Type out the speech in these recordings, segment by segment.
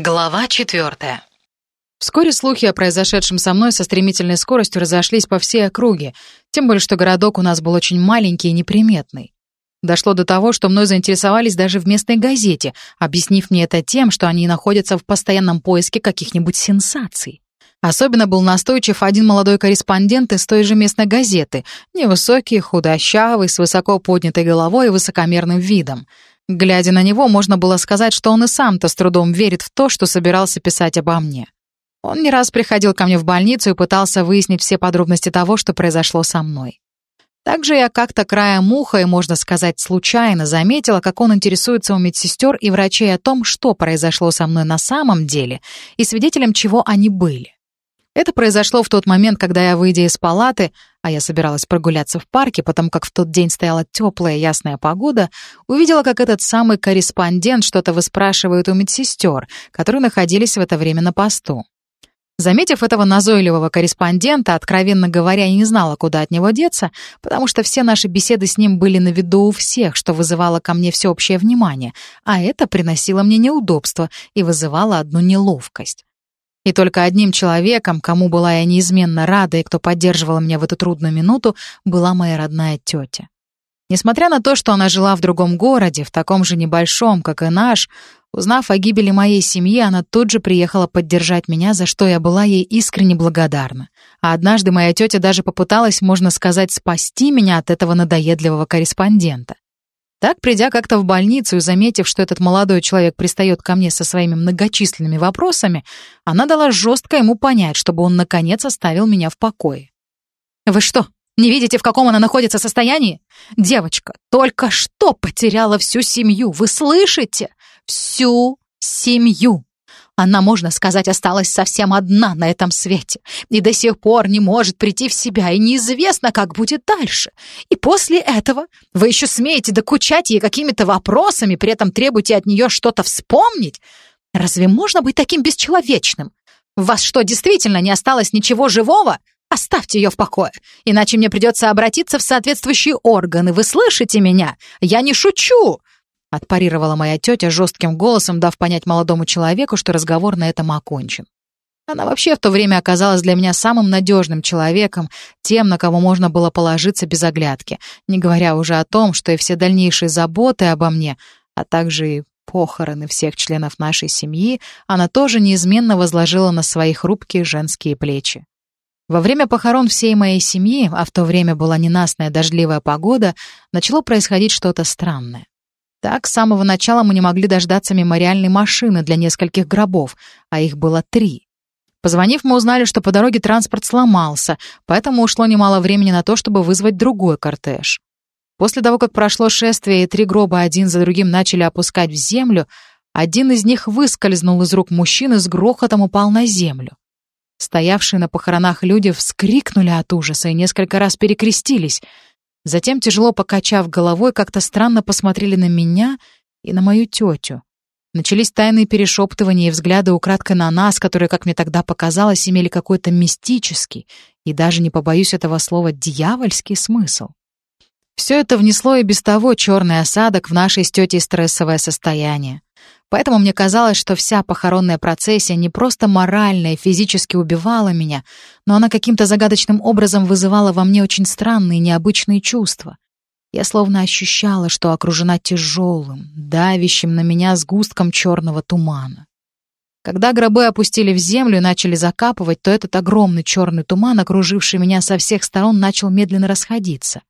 Глава четвертая. Вскоре слухи о произошедшем со мной со стремительной скоростью разошлись по всей округе, тем более что городок у нас был очень маленький и неприметный. Дошло до того, что мной заинтересовались даже в местной газете, объяснив мне это тем, что они находятся в постоянном поиске каких-нибудь сенсаций. Особенно был настойчив один молодой корреспондент из той же местной газеты, невысокий, худощавый, с высоко поднятой головой и высокомерным видом. Глядя на него, можно было сказать, что он и сам-то с трудом верит в то, что собирался писать обо мне. Он не раз приходил ко мне в больницу и пытался выяснить все подробности того, что произошло со мной. Также я как-то краем уха и, можно сказать, случайно заметила, как он интересуется у медсестер и врачей о том, что произошло со мной на самом деле и свидетелем чего они были. Это произошло в тот момент, когда я, выйдя из палаты, а я собиралась прогуляться в парке, потому как в тот день стояла теплая ясная погода, увидела, как этот самый корреспондент что-то выспрашивает у медсестер, которые находились в это время на посту. Заметив этого назойливого корреспондента, откровенно говоря, я не знала, куда от него деться, потому что все наши беседы с ним были на виду у всех, что вызывало ко мне всеобщее внимание, а это приносило мне неудобство и вызывало одну неловкость. И только одним человеком, кому была я неизменно рада и кто поддерживал меня в эту трудную минуту, была моя родная тетя. Несмотря на то, что она жила в другом городе, в таком же небольшом, как и наш, узнав о гибели моей семьи, она тут же приехала поддержать меня, за что я была ей искренне благодарна. А однажды моя тетя даже попыталась, можно сказать, спасти меня от этого надоедливого корреспондента. Так, придя как-то в больницу и заметив, что этот молодой человек пристает ко мне со своими многочисленными вопросами, она дала жестко ему понять, чтобы он, наконец, оставил меня в покое. «Вы что, не видите, в каком она находится состоянии? Девочка только что потеряла всю семью, вы слышите? Всю семью!» Она, можно сказать, осталась совсем одна на этом свете и до сих пор не может прийти в себя, и неизвестно, как будет дальше. И после этого вы еще смеете докучать ей какими-то вопросами, при этом требуете от нее что-то вспомнить? Разве можно быть таким бесчеловечным? В вас что, действительно не осталось ничего живого? Оставьте ее в покое, иначе мне придется обратиться в соответствующие органы. Вы слышите меня? Я не шучу!» Отпарировала моя тетя жестким голосом, дав понять молодому человеку, что разговор на этом окончен. Она вообще в то время оказалась для меня самым надежным человеком, тем, на кого можно было положиться без оглядки, не говоря уже о том, что и все дальнейшие заботы обо мне, а также и похороны всех членов нашей семьи, она тоже неизменно возложила на свои хрупкие женские плечи. Во время похорон всей моей семьи, а в то время была ненастная дождливая погода, начало происходить что-то странное. Так, с самого начала мы не могли дождаться мемориальной машины для нескольких гробов, а их было три. Позвонив, мы узнали, что по дороге транспорт сломался, поэтому ушло немало времени на то, чтобы вызвать другой кортеж. После того, как прошло шествие и три гроба один за другим начали опускать в землю, один из них выскользнул из рук мужчины, с грохотом упал на землю. Стоявшие на похоронах люди вскрикнули от ужаса и несколько раз перекрестились — Затем, тяжело покачав головой, как-то странно посмотрели на меня и на мою тетю. Начались тайные перешептывания и взгляды украдкой на нас, которые, как мне тогда показалось, имели какой-то мистический и даже, не побоюсь этого слова, дьявольский смысл. Все это внесло и без того черный осадок в наше с тетей стрессовое состояние. Поэтому мне казалось, что вся похоронная процессия не просто морально и физически убивала меня, но она каким-то загадочным образом вызывала во мне очень странные необычные чувства. Я словно ощущала, что окружена тяжелым, давящим на меня сгустком черного тумана. Когда гробы опустили в землю и начали закапывать, то этот огромный черный туман, окруживший меня со всех сторон, начал медленно расходиться.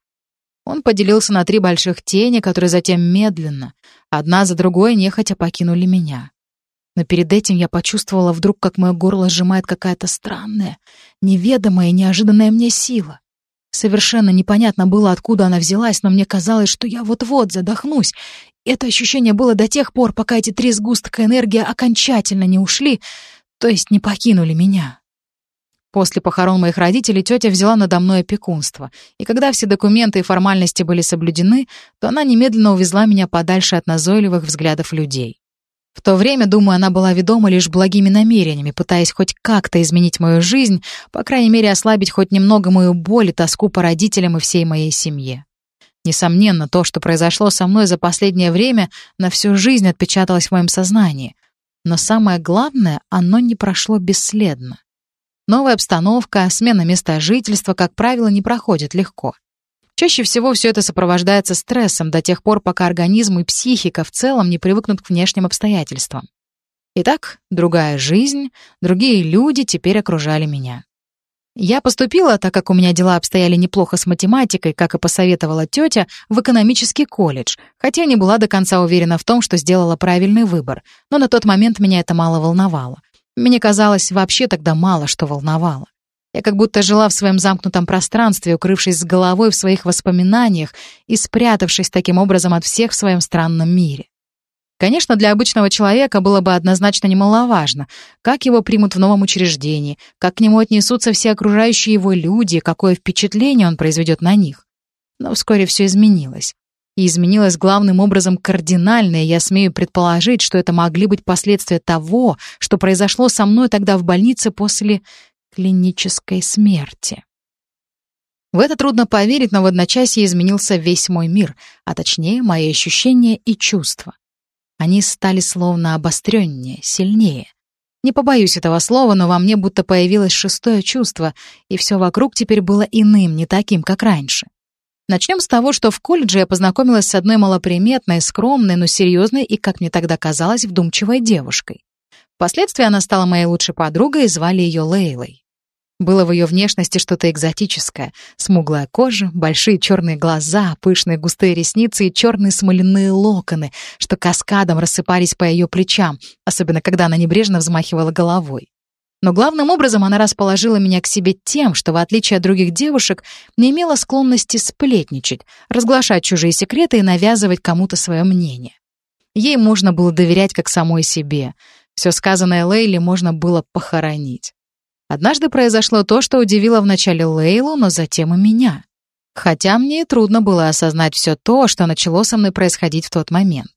Он поделился на три больших тени, которые затем медленно, одна за другой, нехотя покинули меня. Но перед этим я почувствовала вдруг, как мое горло сжимает какая-то странная, неведомая и неожиданная мне сила. Совершенно непонятно было, откуда она взялась, но мне казалось, что я вот-вот задохнусь. Это ощущение было до тех пор, пока эти три сгустка энергии окончательно не ушли, то есть не покинули меня. После похорон моих родителей тетя взяла надо мной опекунство, и когда все документы и формальности были соблюдены, то она немедленно увезла меня подальше от назойливых взглядов людей. В то время, думаю, она была ведома лишь благими намерениями, пытаясь хоть как-то изменить мою жизнь, по крайней мере, ослабить хоть немного мою боль и тоску по родителям и всей моей семье. Несомненно, то, что произошло со мной за последнее время, на всю жизнь отпечаталось в моем сознании — Но самое главное, оно не прошло бесследно. Новая обстановка, смена места жительства, как правило, не проходит легко. Чаще всего все это сопровождается стрессом до тех пор, пока организм и психика в целом не привыкнут к внешним обстоятельствам. Итак, другая жизнь, другие люди теперь окружали меня. Я поступила, так как у меня дела обстояли неплохо с математикой, как и посоветовала тетя, в экономический колледж, хотя не была до конца уверена в том, что сделала правильный выбор, но на тот момент меня это мало волновало. Мне казалось, вообще тогда мало что волновало. Я как будто жила в своем замкнутом пространстве, укрывшись с головой в своих воспоминаниях и спрятавшись таким образом от всех в своем странном мире. Конечно, для обычного человека было бы однозначно немаловажно, как его примут в новом учреждении, как к нему отнесутся все окружающие его люди, какое впечатление он произведет на них. Но вскоре все изменилось. И изменилось главным образом кардинально, и я смею предположить, что это могли быть последствия того, что произошло со мной тогда в больнице после клинической смерти. В это трудно поверить, но в одночасье изменился весь мой мир, а точнее мои ощущения и чувства. Они стали словно обостреннее, сильнее. Не побоюсь этого слова, но во мне будто появилось шестое чувство, и все вокруг теперь было иным, не таким, как раньше. Начнем с того, что в колледже я познакомилась с одной малоприметной, скромной, но серьезной и, как мне тогда казалось, вдумчивой девушкой. Впоследствии она стала моей лучшей подругой и звали ее Лейлой. Было в ее внешности что-то экзотическое. Смуглая кожа, большие черные глаза, пышные густые ресницы и черные смоляные локоны, что каскадом рассыпались по ее плечам, особенно когда она небрежно взмахивала головой. Но главным образом она расположила меня к себе тем, что, в отличие от других девушек, не имела склонности сплетничать, разглашать чужие секреты и навязывать кому-то свое мнение. Ей можно было доверять как самой себе. Все сказанное Лейли можно было похоронить. Однажды произошло то, что удивило вначале Лейлу, но затем и меня. Хотя мне и трудно было осознать все то, что начало со мной происходить в тот момент.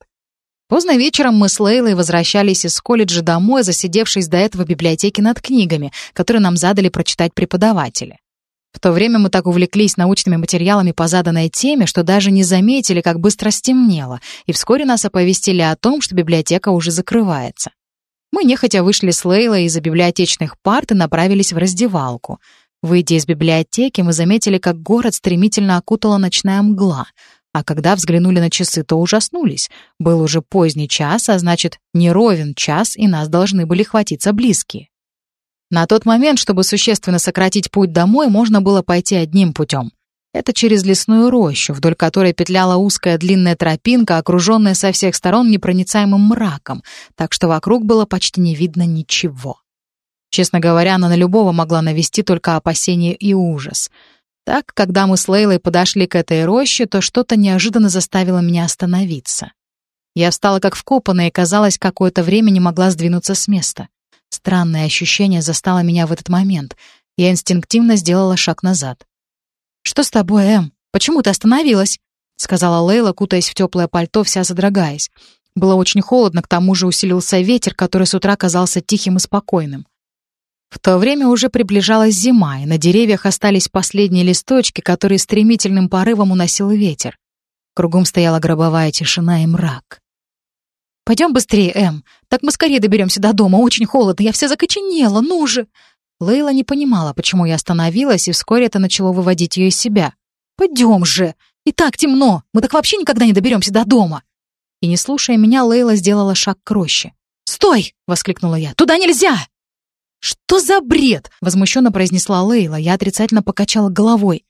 Поздно вечером мы с Лейлой возвращались из колледжа домой, засидевшись до этого в библиотеке над книгами, которые нам задали прочитать преподаватели. В то время мы так увлеклись научными материалами по заданной теме, что даже не заметили, как быстро стемнело, и вскоре нас оповестили о том, что библиотека уже закрывается. Мы нехотя вышли с Лейлой из-за библиотечных парт и направились в раздевалку. Выйдя из библиотеки, мы заметили, как город стремительно окутала ночная мгла, а когда взглянули на часы, то ужаснулись. Был уже поздний час, а значит, не ровен час, и нас должны были хватиться близкие. На тот момент, чтобы существенно сократить путь домой, можно было пойти одним путем. Это через лесную рощу, вдоль которой петляла узкая длинная тропинка, окруженная со всех сторон непроницаемым мраком, так что вокруг было почти не видно ничего. Честно говоря, она на любого могла навести только опасение и ужас. Так, когда мы с Лейлой подошли к этой роще, то что-то неожиданно заставило меня остановиться. Я встала как вкопанная и, казалось, какое-то время не могла сдвинуться с места. Странное ощущение застало меня в этот момент. Я инстинктивно сделала шаг назад. «Что с тобой, Эм? Почему ты остановилась?» — сказала Лейла, кутаясь в теплое пальто, вся задрогаясь. Было очень холодно, к тому же усилился ветер, который с утра казался тихим и спокойным. В то время уже приближалась зима, и на деревьях остались последние листочки, которые стремительным порывом уносил ветер. Кругом стояла гробовая тишина и мрак. «Пойдем быстрее, Эм. Так мы скорее доберемся до дома. Очень холодно, я вся закоченела. Ну же!» Лейла не понимала, почему я остановилась, и вскоре это начало выводить ее из себя. «Пойдем же! И так темно! Мы так вообще никогда не доберемся до дома!» И не слушая меня, Лейла сделала шаг к роще. «Стой!» — воскликнула я. «Туда нельзя!» «Что за бред?» — возмущенно произнесла Лейла. Я отрицательно покачала головой.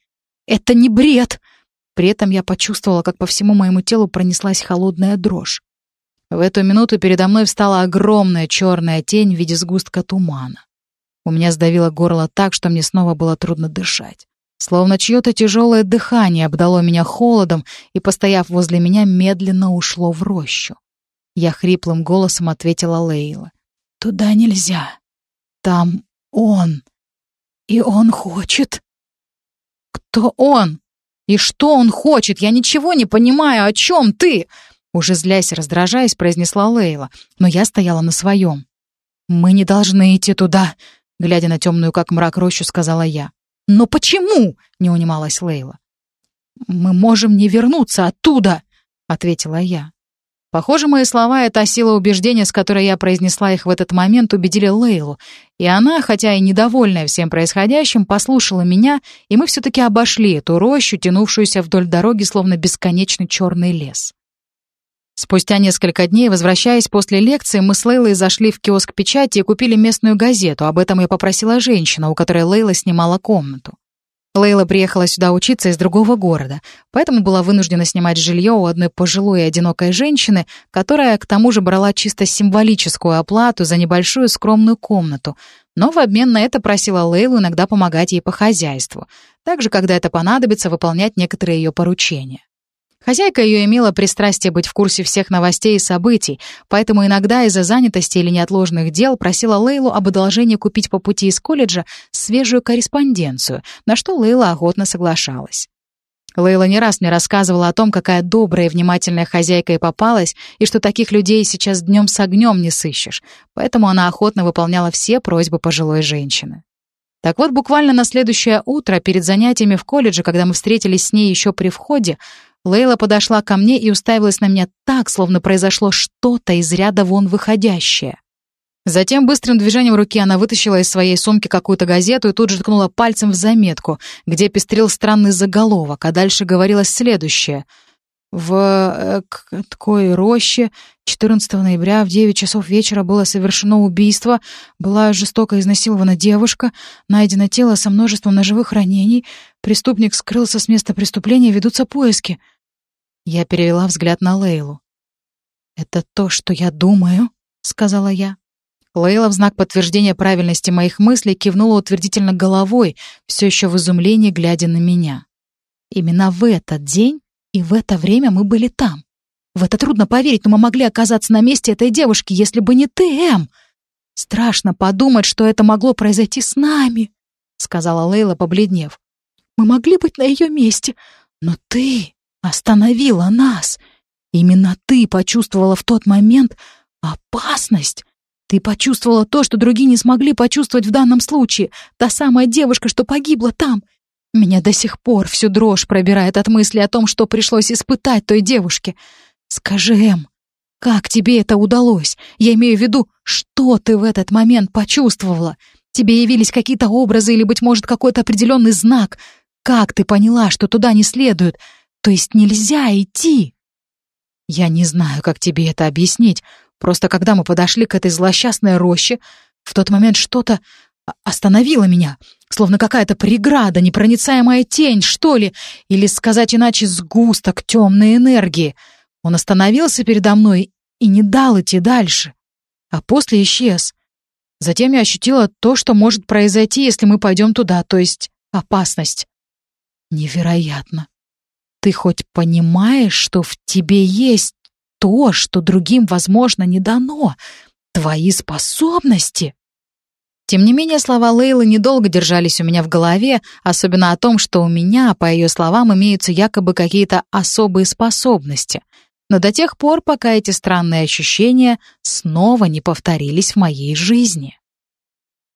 «Это не бред!» При этом я почувствовала, как по всему моему телу пронеслась холодная дрожь. В эту минуту передо мной встала огромная черная тень в виде сгустка тумана. У меня сдавило горло так, что мне снова было трудно дышать. Словно чье-то тяжелое дыхание обдало меня холодом и, постояв возле меня, медленно ушло в рощу. Я хриплым голосом ответила Лейла. «Туда нельзя. Там он. И он хочет». «Кто он? И что он хочет? Я ничего не понимаю. О чем ты?» Уже злясь и раздражаясь, произнесла Лейла, но я стояла на своем. «Мы не должны идти туда», глядя на темную, как мрак, рощу, сказала я. «Но почему?» — не унималась Лейла. «Мы можем не вернуться оттуда», — ответила я. Похоже, мои слова и та сила убеждения, с которой я произнесла их в этот момент, убедили Лейлу. И она, хотя и недовольная всем происходящим, послушала меня, и мы все-таки обошли эту рощу, тянувшуюся вдоль дороги, словно бесконечный черный лес. Спустя несколько дней, возвращаясь после лекции, мы с Лейлой зашли в киоск печати и купили местную газету. Об этом я попросила женщина, у которой Лейла снимала комнату. Лейла приехала сюда учиться из другого города, поэтому была вынуждена снимать жилье у одной пожилой и одинокой женщины, которая к тому же брала чисто символическую оплату за небольшую скромную комнату, но в обмен на это просила Лейлу иногда помогать ей по хозяйству, также, когда это понадобится, выполнять некоторые ее поручения. Хозяйка ее имела пристрастие быть в курсе всех новостей и событий, поэтому иногда из-за занятости или неотложных дел просила Лейлу об одолжении купить по пути из колледжа свежую корреспонденцию, на что Лейла охотно соглашалась. Лейла не раз мне рассказывала о том, какая добрая и внимательная хозяйка и попалась, и что таких людей сейчас днем с огнем не сыщешь, поэтому она охотно выполняла все просьбы пожилой женщины. Так вот, буквально на следующее утро, перед занятиями в колледже, когда мы встретились с ней еще при входе, Лейла подошла ко мне и уставилась на меня так, словно произошло что-то из ряда вон выходящее. Затем быстрым движением руки она вытащила из своей сумки какую-то газету и тут же ткнула пальцем в заметку, где пестрил странный заголовок, а дальше говорилось следующее. В э, такой роще 14 ноября в 9 часов вечера было совершено убийство, была жестоко изнасилована девушка, найдено тело со множеством ножевых ранений, преступник скрылся с места преступления, ведутся поиски — я перевела взгляд на Лейлу. «Это то, что я думаю», — сказала я. Лейла в знак подтверждения правильности моих мыслей кивнула утвердительно головой, все еще в изумлении глядя на меня. Именно в этот день и в это время мы были там. В это трудно поверить, но мы могли оказаться на месте этой девушки, если бы не ты, Эм. Страшно подумать, что это могло произойти с нами, сказала Лейла, побледнев. Мы могли быть на ее месте, но ты остановила нас. Именно ты почувствовала в тот момент опасность. Ты почувствовала то, что другие не смогли почувствовать в данном случае. Та самая девушка, что погибла там. Меня до сих пор всю дрожь пробирает от мысли о том, что пришлось испытать той девушке. Скажи, Эм, как тебе это удалось? Я имею в виду, что ты в этот момент почувствовала? Тебе явились какие-то образы или, быть может, какой-то определенный знак? Как ты поняла, что туда не следует? То есть нельзя идти? Я не знаю, как тебе это объяснить. Просто когда мы подошли к этой злосчастной роще, в тот момент что-то остановило меня, словно какая-то преграда, непроницаемая тень, что ли, или, сказать иначе, сгусток темной энергии. Он остановился передо мной и не дал идти дальше, а после исчез. Затем я ощутила то, что может произойти, если мы пойдем туда, то есть опасность. Невероятно. Ты хоть понимаешь, что в тебе есть то, что другим, возможно, не дано? Твои способности?» Тем не менее, слова Лейлы недолго держались у меня в голове, особенно о том, что у меня, по ее словам, имеются якобы какие-то особые способности. Но до тех пор, пока эти странные ощущения снова не повторились в моей жизни.